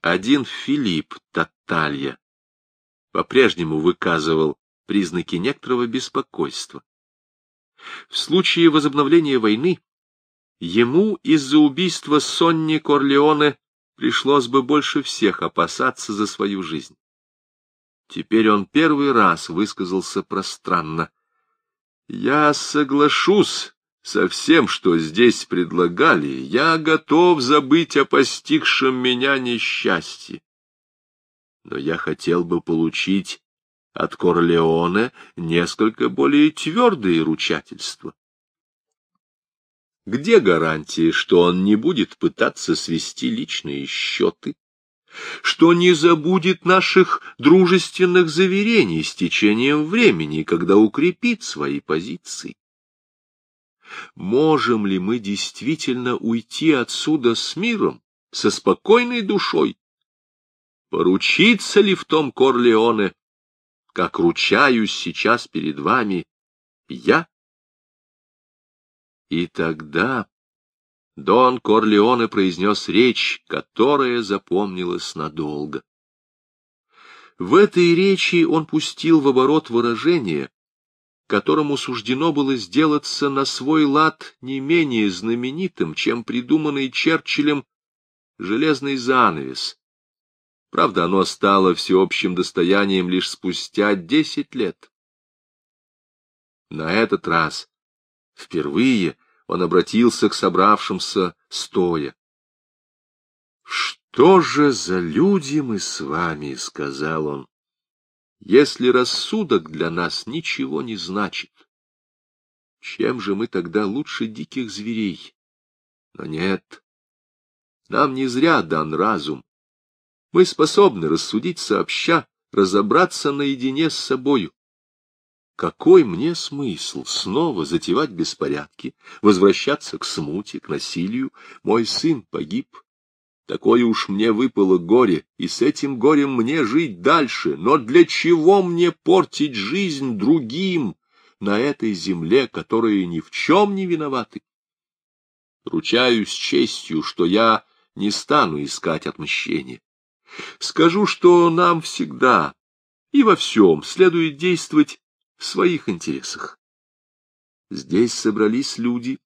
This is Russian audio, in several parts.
Один Филипп Таталья по-прежнему выказывал признаки некоторого беспокойства. В случае возобновления войны ему из-за убийства Сонни Корлеоне пришлось бы больше всех опасаться за свою жизнь. Теперь он первый раз высказался пространно. «Я соглашусь со всем, что здесь предлагали. Я готов забыть о постигшем меня несчастье. Но я хотел бы получить от Корлеоне несколько более твердые ручательства. Где гарантии, что он не будет пытаться свести личные счеты, что не забудет наших дружественных заверений с течением времени, когда укрепит свои позиции? Можем ли мы действительно уйти отсюда с миром, со спокойной душой? Поручиться ли в том Корлеоне, как ручаюсь сейчас перед вами я? И тогда Дон Корлеоне произнес речь, которая запомнилась надолго. В этой речи он пустил в оборот выражение, которому суждено было сделаться на свой лад не менее знаменитым, чем придуманный Черчиллем железный занавес, Правда, оно стало всеобщим достоянием лишь спустя десять лет. На этот раз впервые он обратился к собравшимся стоя. — Что же за люди мы с вами, — сказал он, — если рассудок для нас ничего не значит? Чем же мы тогда лучше диких зверей? Но нет, нам не зря дан разум. Мы способны рассудить сообща, разобраться наедине с собою. Какой мне смысл снова затевать беспорядки, возвращаться к смуте, к насилию? Мой сын погиб. Такое уж мне выпало горе, и с этим горем мне жить дальше. Но для чего мне портить жизнь другим на этой земле, которые ни в чем не виноваты? Ручаюсь честью, что я не стану искать отмщения. Скажу, что нам всегда и во всем следует действовать в своих интересах. Здесь собрались люди,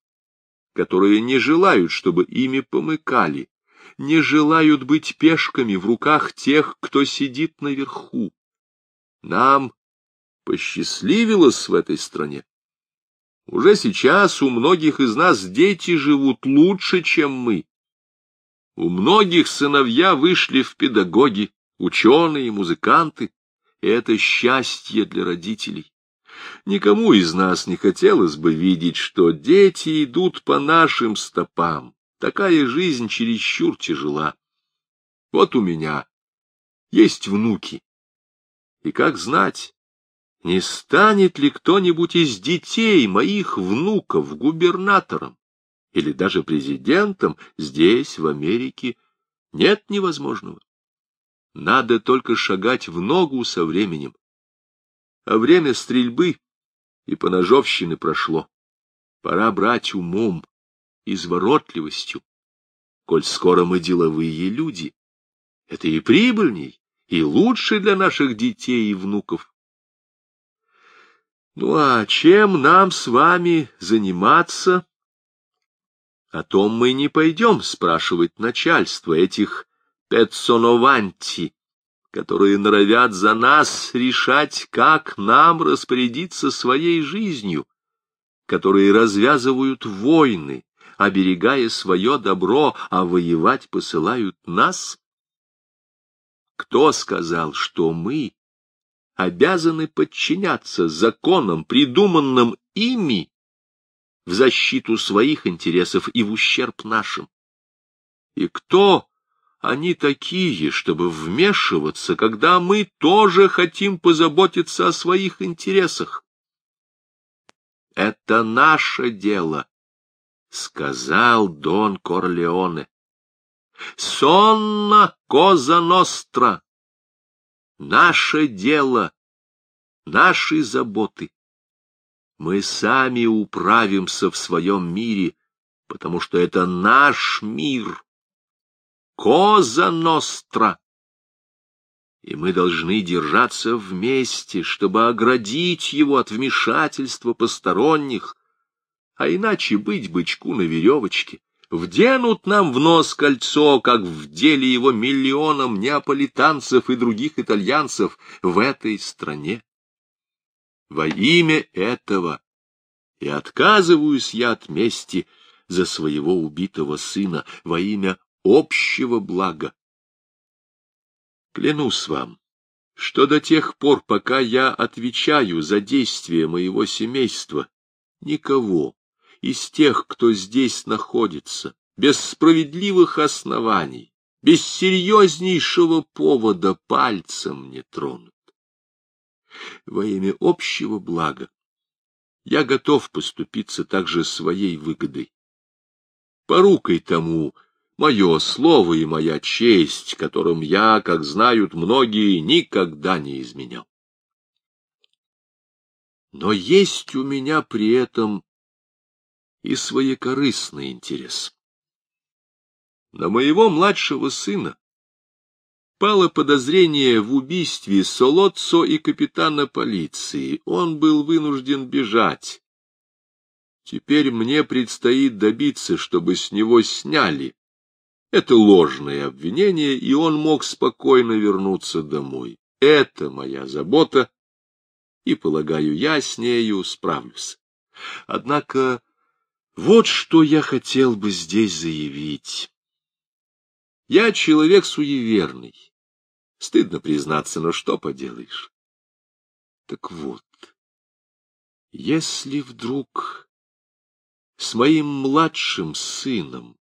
которые не желают, чтобы ими помыкали, не желают быть пешками в руках тех, кто сидит наверху. Нам посчастливилось в этой стране. Уже сейчас у многих из нас дети живут лучше, чем мы. У многих сыновья вышли в педагоги, ученые, музыканты. Это счастье для родителей. Никому из нас не хотелось бы видеть, что дети идут по нашим стопам. Такая жизнь чересчур тяжела. Вот у меня есть внуки. И как знать, не станет ли кто-нибудь из детей моих внуков губернатором? или даже президентом, здесь, в Америке, нет невозможного. Надо только шагать в ногу со временем. А время стрельбы и поножовщины прошло. Пора брать умом, изворотливостью. Коль скоро мы деловые люди, это и прибыльней, и лучше для наших детей и внуков. Ну а чем нам с вами заниматься? О том мы не пойдем спрашивать начальство этих петсонованти, которые норовят за нас решать, как нам распорядиться своей жизнью, которые развязывают войны, оберегая свое добро, а воевать посылают нас? Кто сказал, что мы обязаны подчиняться законам, придуманным ими, в защиту своих интересов и в ущерб нашим. И кто они такие, чтобы вмешиваться, когда мы тоже хотим позаботиться о своих интересах? Это наше дело, — сказал Дон Корлеоне. Сонна коза ностра. Наше дело, наши заботы. Мы сами управимся в своем мире, потому что это наш мир. Коза Ностра. И мы должны держаться вместе, чтобы оградить его от вмешательства посторонних, а иначе быть бычку на веревочке. Вденут нам в нос кольцо, как вдели его миллионам неаполитанцев и других итальянцев в этой стране. Во имя этого и отказываюсь я от мести за своего убитого сына во имя общего блага. Клянусь вам, что до тех пор, пока я отвечаю за действия моего семейства, никого из тех, кто здесь находится, без справедливых оснований, без серьезнейшего повода пальцем не тронут. Во имя общего блага я готов поступиться также своей выгодой. Порукой тому мое слово и моя честь, которым я, как знают многие, никогда не изменял. Но есть у меня при этом и своекорыстный интерес. На моего младшего сына пало подозрение в убийстве Солоццо и капитана полиции. Он был вынужден бежать. Теперь мне предстоит добиться, чтобы с него сняли это ложное обвинение, и он мог спокойно вернуться домой. Это моя забота, и, полагаю, я с нею справлюсь. Однако вот что я хотел бы здесь заявить. Я человек суеверный. Стыдно признаться, но что поделаешь? Так вот, если вдруг с моим младшим сыном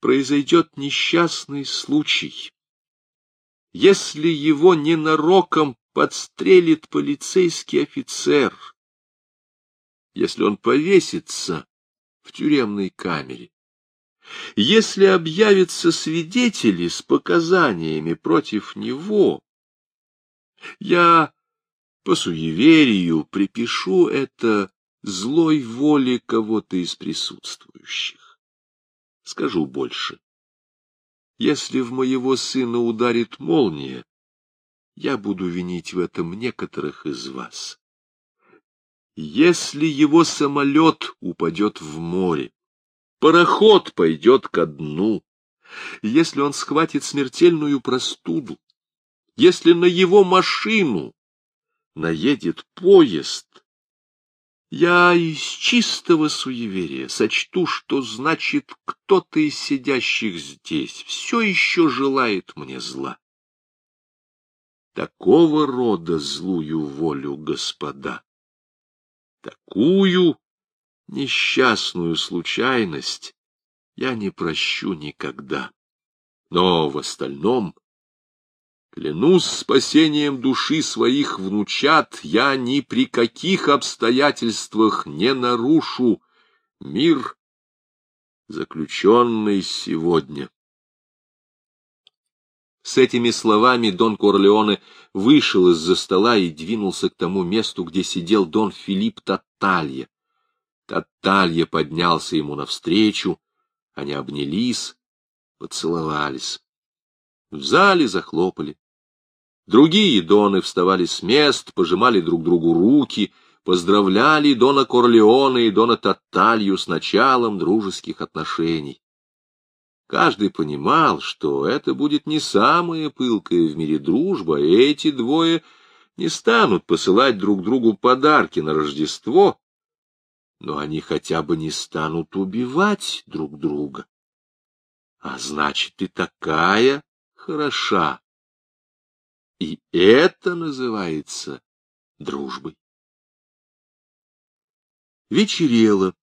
произойдет несчастный случай, если его ненароком подстрелит полицейский офицер, если он повесится в тюремной камере, если объявятся свидетели с показаниями против него, я по суеверию припишу это злой воле кого-то из присутствующих. Скажу больше. Если в моего сына ударит молния, я буду винить в этом некоторых из вас. Если его самолет упадет в море, пароход пойдет ко дну. Если он схватит смертельную простуду, если на его машину наедет поезд, я из чистого суеверия сочту, что значит кто-то из сидящих здесь все еще желает мне зла. Такого рода злую волю, господа, такую несчастную случайность я не прощу никогда. Но в остальном, клянусь спасением души своих внучат, я ни при каких обстоятельствах не нарушу мир, заключенный сегодня. С этими словами Дон Корлеоне вышел из-за стола и двинулся к тому месту, где сидел Дон Филипп Таталья. Таталья поднялся ему навстречу, они обнялись, поцеловались. В зале захлопали. Другие доны вставали с мест, пожимали друг другу руки, поздравляли Дона Корлеона и Дона Таталью с началом дружеских отношений. Каждый понимал, что это будет не самая пылкая в мире дружба, и эти двое не станут посылать друг другу подарки на Рождество, но они хотя бы не станут убивать друг друга. А значит, и такая хороша. И это называется дружбой. Вечерело.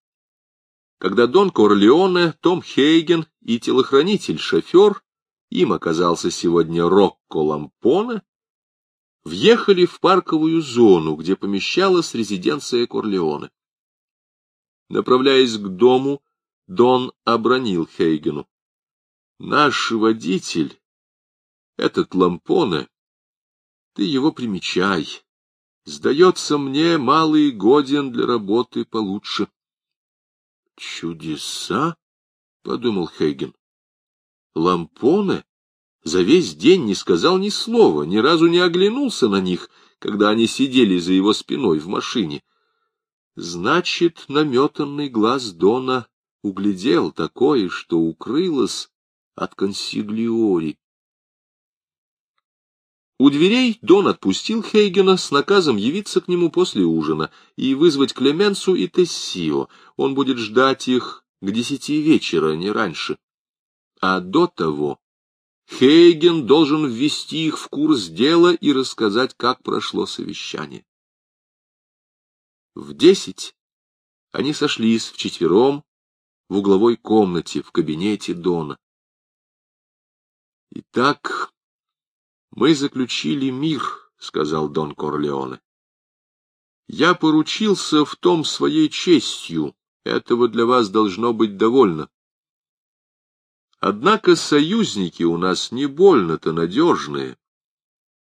Когда Дон Корлеоне, Том Хейген и телохранитель-шофер, им оказался сегодня Рокко Лампона, въехали в парковую зону, где помещалась резиденция Корлеоне. Направляясь к дому, Дон обронил Хейгену. Наш водитель, этот Лампоне, ты его примечай. Сдается мне, малый годен для работы получше. Чудеса, — подумал Хейген. Лампоне за весь день не сказал ни слова, ни разу не оглянулся на них, когда они сидели за его спиной в машине. Значит, наметанный глаз Дона углядел такое, что укрылось от консиглиори. У дверей Дон отпустил Хейгена с наказом явиться к нему после ужина и вызвать Клеменсу и Тессио. Он будет ждать их к десяти вечера, не раньше. А до того Хейген должен ввести их в курс дела и рассказать, как прошло совещание. В десять они сошлись вчетвером в угловой комнате в кабинете Дона. Итак, мы заключили мир, — сказал Дон Корлеоне. Я поручился в том своей честью, этого для вас должно быть довольно. Однако союзники у нас не больно-то надежные,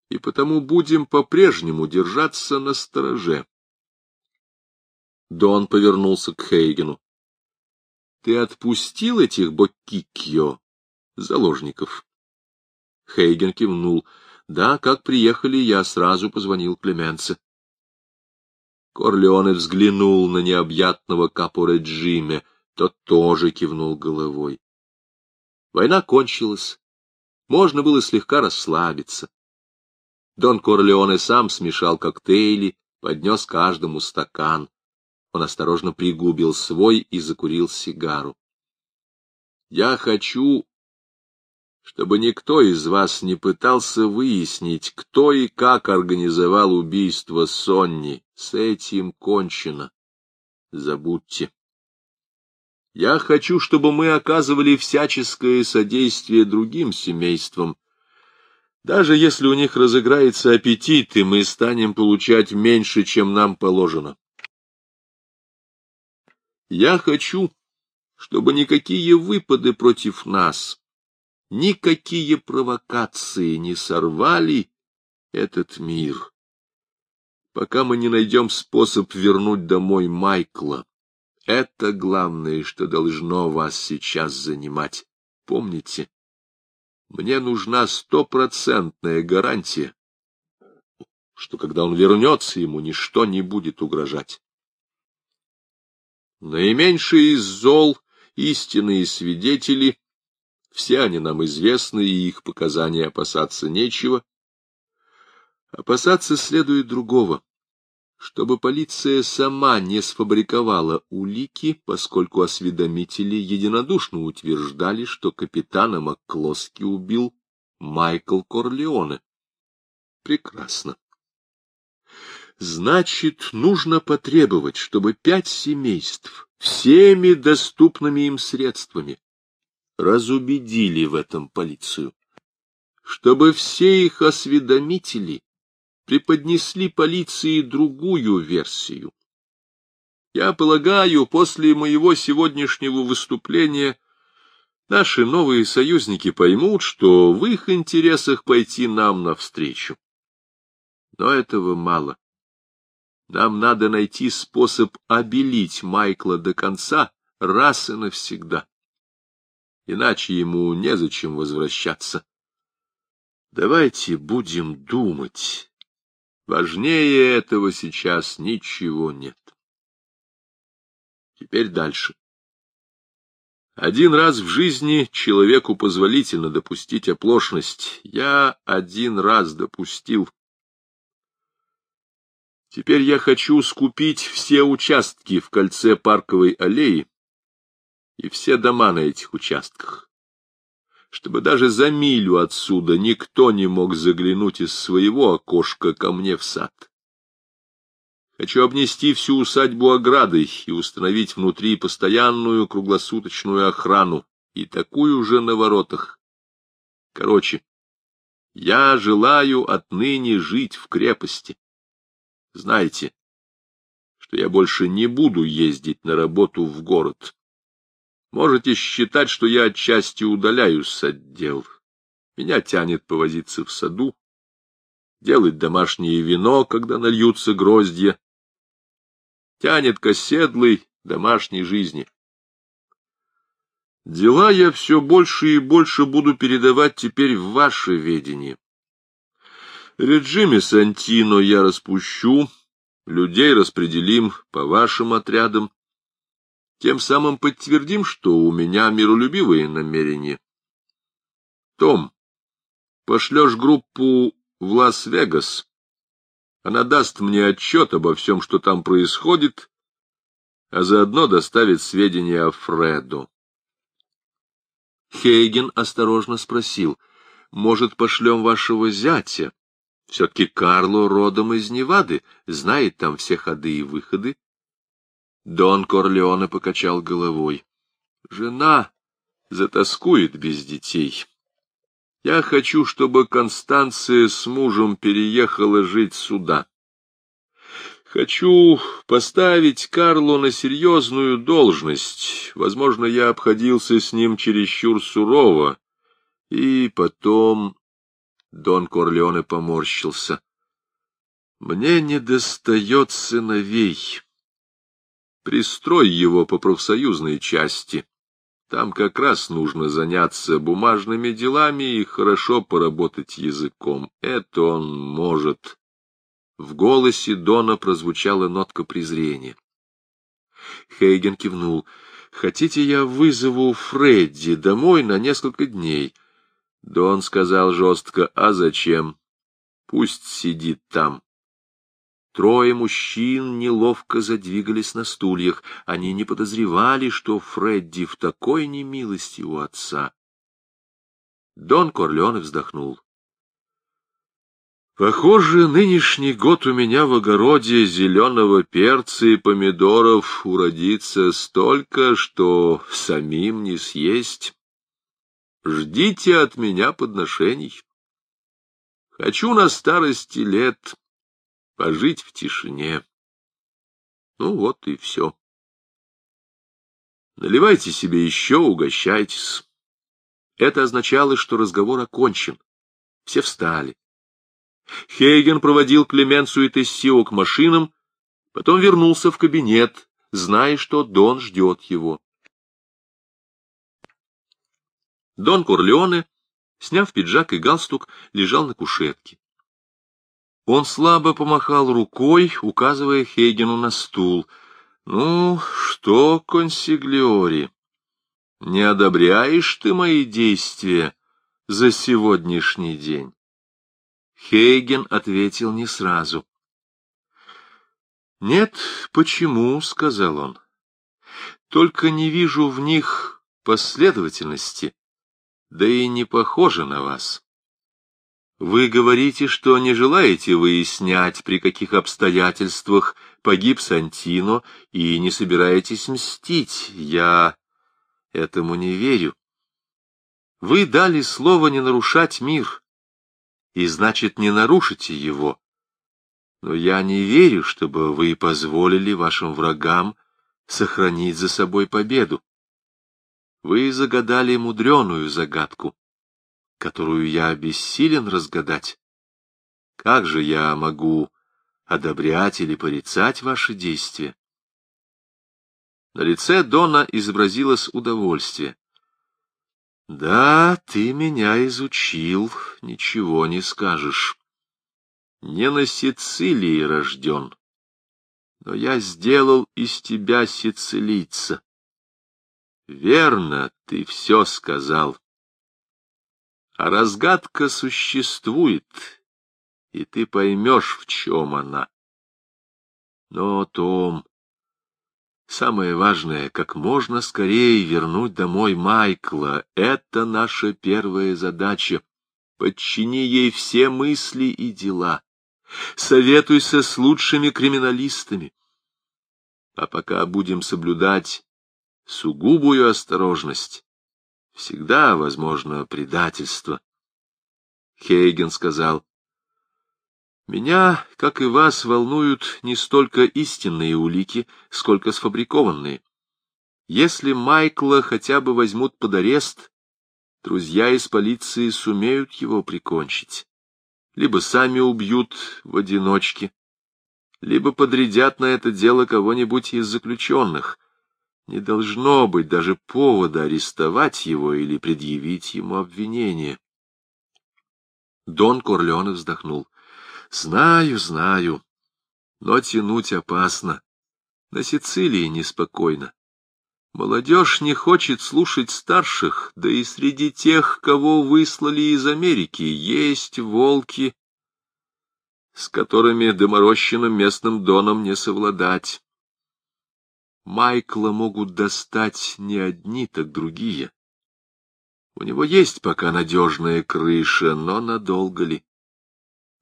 и потому будем по-прежнему держаться на стороже. Дон повернулся к Хейгену. — Ты отпустил этих Боккикьо, заложников? Хейген кивнул. — Да, как приехали, я сразу позвонил Клеменце. Корлеоне взглянул на необъятного капуре Джиме, тот тоже кивнул головой. Война кончилась. Можно было слегка расслабиться. Дон Корлеоне сам смешал коктейли, поднес каждому стакан. Он осторожно пригубил свой и закурил сигару. — Я хочу, чтобы никто из вас не пытался выяснить, кто и как организовал убийство Сонни. С этим кончено. Забудьте. Я хочу, чтобы мы оказывали всяческое содействие другим семействам. Даже если у них разыграется аппетит, и мы станем получать меньше, чем нам положено. Я хочу, чтобы никакие выпады против нас, никакие провокации не сорвали этот мир, пока мы не найдем способ вернуть домой Майкла. Это главное, что должно вас сейчас занимать. Помните, мне нужна стопроцентная гарантия, что когда он вернется, ему ничто не будет угрожать. Наименьшие из зол — истинные свидетели, все они нам известны, и их показания опасаться нечего. Опасаться следует другого чтобы полиция сама не сфабриковала улики, поскольку осведомители единодушно утверждали, что капитана Макклоски убил Майкл Корлеоне. Прекрасно. Значит, нужно потребовать, чтобы пять семейств всеми доступными им средствами разубедили в этом полицию, чтобы все их осведомители преподнесли полиции другую версию. Я полагаю, после моего сегодняшнего выступления наши новые союзники поймут, что в их интересах пойти нам навстречу. Но этого мало. Нам надо найти способ обелить Майкла до конца раз и навсегда. Иначе ему незачем возвращаться. Давайте будем думать Важнее этого сейчас ничего нет. Теперь дальше. Один раз в жизни человеку позволительно допустить оплошность. Я один раз допустил. Теперь я хочу скупить все участки в кольце парковой аллеи и все дома на этих участках чтобы даже за милю отсюда никто не мог заглянуть из своего окошка ко мне в сад. Хочу обнести всю усадьбу оградой и установить внутри постоянную круглосуточную охрану и такую же на воротах. Короче, я желаю отныне жить в крепости. Знаете, что я больше не буду ездить на работу в город. Можете считать, что я отчасти удаляюсь от дел. Меня тянет повозиться в саду, делать домашнее вино, когда нальются гроздья. Тянет к оседлой домашней жизни. Дела я все больше и больше буду передавать теперь в ваше ведение. Реджиме Сантино я распущу, людей распределим по вашим отрядам, тем самым подтвердим, что у меня миролюбивые намерения. Том, пошлешь группу в Лас-Вегас. Она даст мне отчет обо всем, что там происходит, а заодно доставит сведения о Фреду. Хейген осторожно спросил, может, пошлем вашего зятя? Все-таки Карло родом из Невады, знает там все ходы и выходы. Дон Корлеоне покачал головой. Жена затаскует без детей. Я хочу, чтобы Констанция с мужем переехала жить сюда. Хочу поставить Карло на серьезную должность. Возможно, я обходился с ним чересчур сурово. И потом... Дон Корлеоне поморщился. Мне не достает сыновей. Пристрой его по профсоюзной части. Там как раз нужно заняться бумажными делами и хорошо поработать языком. Это он может. В голосе Дона прозвучала нотка презрения. Хейген кивнул. «Хотите, я вызову Фредди домой на несколько дней?» Дон сказал жестко, «А зачем? Пусть сидит там». Трое мужчин неловко задвигались на стульях. Они не подозревали, что Фредди в такой немилости у отца. Дон Корлеоне вздохнул. Похоже, нынешний год у меня в огороде зеленого перца и помидоров уродится столько, что самим не съесть. Ждите от меня подношений. Хочу на старости лет пожить в тишине. Ну вот и все. Наливайте себе еще, угощайтесь. Это означало, что разговор окончен. Все встали. Хейген проводил Клеменцию и Тессио к машинам, потом вернулся в кабинет, зная, что Дон ждет его. Дон Корлеоне, сняв пиджак и галстук, лежал на кушетке. Он слабо помахал рукой, указывая Хейгену на стул. — Ну, что, консиглиори, не одобряешь ты мои действия за сегодняшний день? Хейген ответил не сразу. — Нет, почему? — сказал он. — Только не вижу в них последовательности, да и не похоже на вас. Вы говорите, что не желаете выяснять, при каких обстоятельствах погиб Сантино, и не собираетесь мстить. Я этому не верю. Вы дали слово не нарушать мир, и значит, не нарушите его. Но я не верю, чтобы вы позволили вашим врагам сохранить за собой победу. Вы загадали мудреную загадку которую я бессилен разгадать. Как же я могу одобрять или порицать ваши действия? На лице Дона изобразилось удовольствие. Да, ты меня изучил, ничего не скажешь. Не на Сицилии рожден, но я сделал из тебя сицилийца. Верно, ты все сказал. А разгадка существует, и ты поймешь, в чем она. Но, Том, самое важное, как можно скорее вернуть домой Майкла. Это наша первая задача. Подчини ей все мысли и дела. Советуйся с лучшими криминалистами. А пока будем соблюдать сугубую осторожность, Всегда возможно предательство. Хейген сказал, «Меня, как и вас, волнуют не столько истинные улики, сколько сфабрикованные. Если Майкла хотя бы возьмут под арест, друзья из полиции сумеют его прикончить. Либо сами убьют в одиночке, либо подрядят на это дело кого-нибудь из заключенных. Не должно быть даже повода арестовать его или предъявить ему обвинение. Дон Корлеоне вздохнул. — Знаю, знаю, но тянуть опасно. На Сицилии неспокойно. Молодежь не хочет слушать старших, да и среди тех, кого выслали из Америки, есть волки, с которыми доморощенным местным доном не совладать. Майкла могут достать не одни, так другие. У него есть пока надежная крыша, но надолго ли?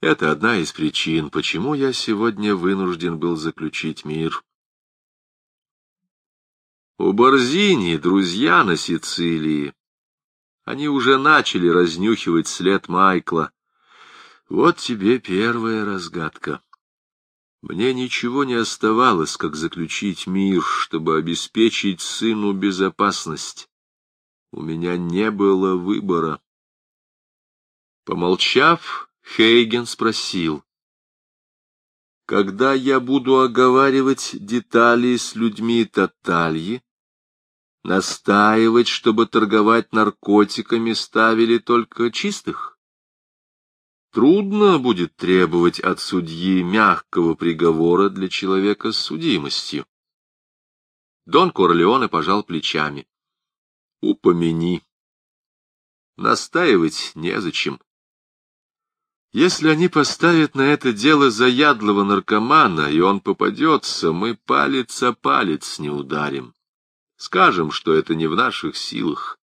Это одна из причин, почему я сегодня вынужден был заключить мир. У Борзини друзья на Сицилии. Они уже начали разнюхивать след Майкла. Вот тебе первая разгадка. Мне ничего не оставалось, как заключить мир, чтобы обеспечить сыну безопасность. У меня не было выбора. Помолчав, Хейген спросил. Когда я буду оговаривать детали с людьми Татальи, настаивать, чтобы торговать наркотиками ставили только чистых? Трудно будет требовать от судьи мягкого приговора для человека с судимостью. Дон Корлеоне пожал плечами. Упомяни. Настаивать незачем. Если они поставят на это дело заядлого наркомана, и он попадется, мы палец о палец не ударим. Скажем, что это не в наших силах.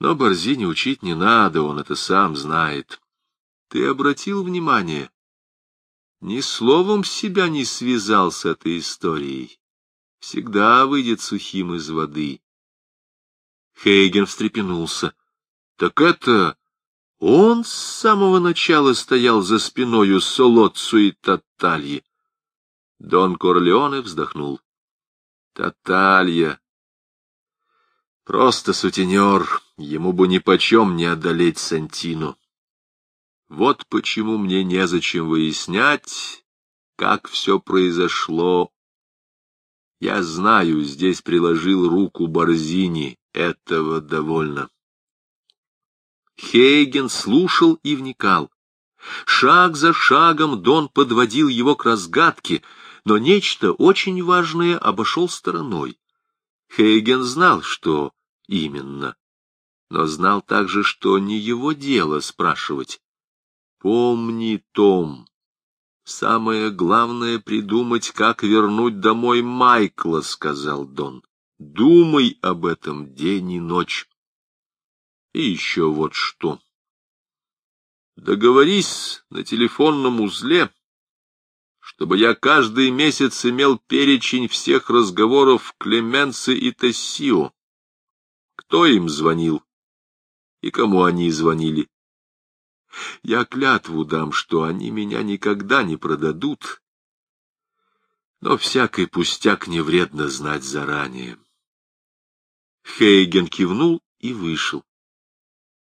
Но Борзине учить не надо, он это сам знает. Ты обратил внимание? Ни словом себя не связал с этой историей. Всегда выйдет сухим из воды. Хейген встрепенулся. — Так это... Он с самого начала стоял за спиною Солоццу и Татальи. Дон Корлеоне вздохнул. Таталья. Просто сутенер, ему бы нипочем не одолеть Сантину. Вот почему мне незачем выяснять, как все произошло. Я знаю, здесь приложил руку Борзини, этого довольно. Хейген слушал и вникал. Шаг за шагом Дон подводил его к разгадке — но нечто очень важное обошел стороной. Хейген знал, что именно, но знал также, что не его дело спрашивать. «Помни, Том, самое главное придумать, как вернуть домой Майкла», — сказал Дон. «Думай об этом день и ночь». И еще вот что. Договорись на телефонном узле, чтобы я каждый месяц имел перечень всех разговоров Клеменцы и Тессио. Кто им звонил и кому они звонили. Я клятву дам, что они меня никогда не продадут, но всякий пустяк не вредно знать заранее. Хейген кивнул и вышел.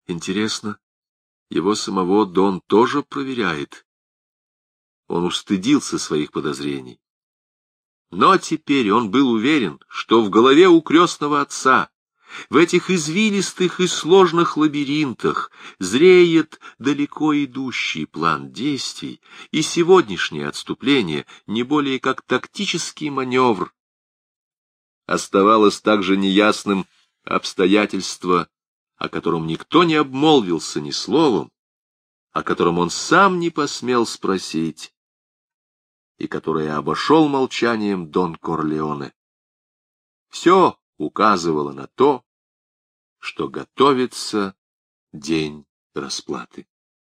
Интересно, его самого Дон тоже проверяет. Он устыдился своих подозрений. Но теперь он был уверен, что в голове у крестного отца, в этих извилистых и сложных лабиринтах, зреет далеко идущий план действий, и сегодняшнее отступление не более как тактический маневр. Оставалось также неясным обстоятельство, о котором никто не обмолвился ни словом, о котором он сам не посмел спросить и которое обошел молчанием Дон Корлеоне. Все указывало на то, что готовится день расплаты.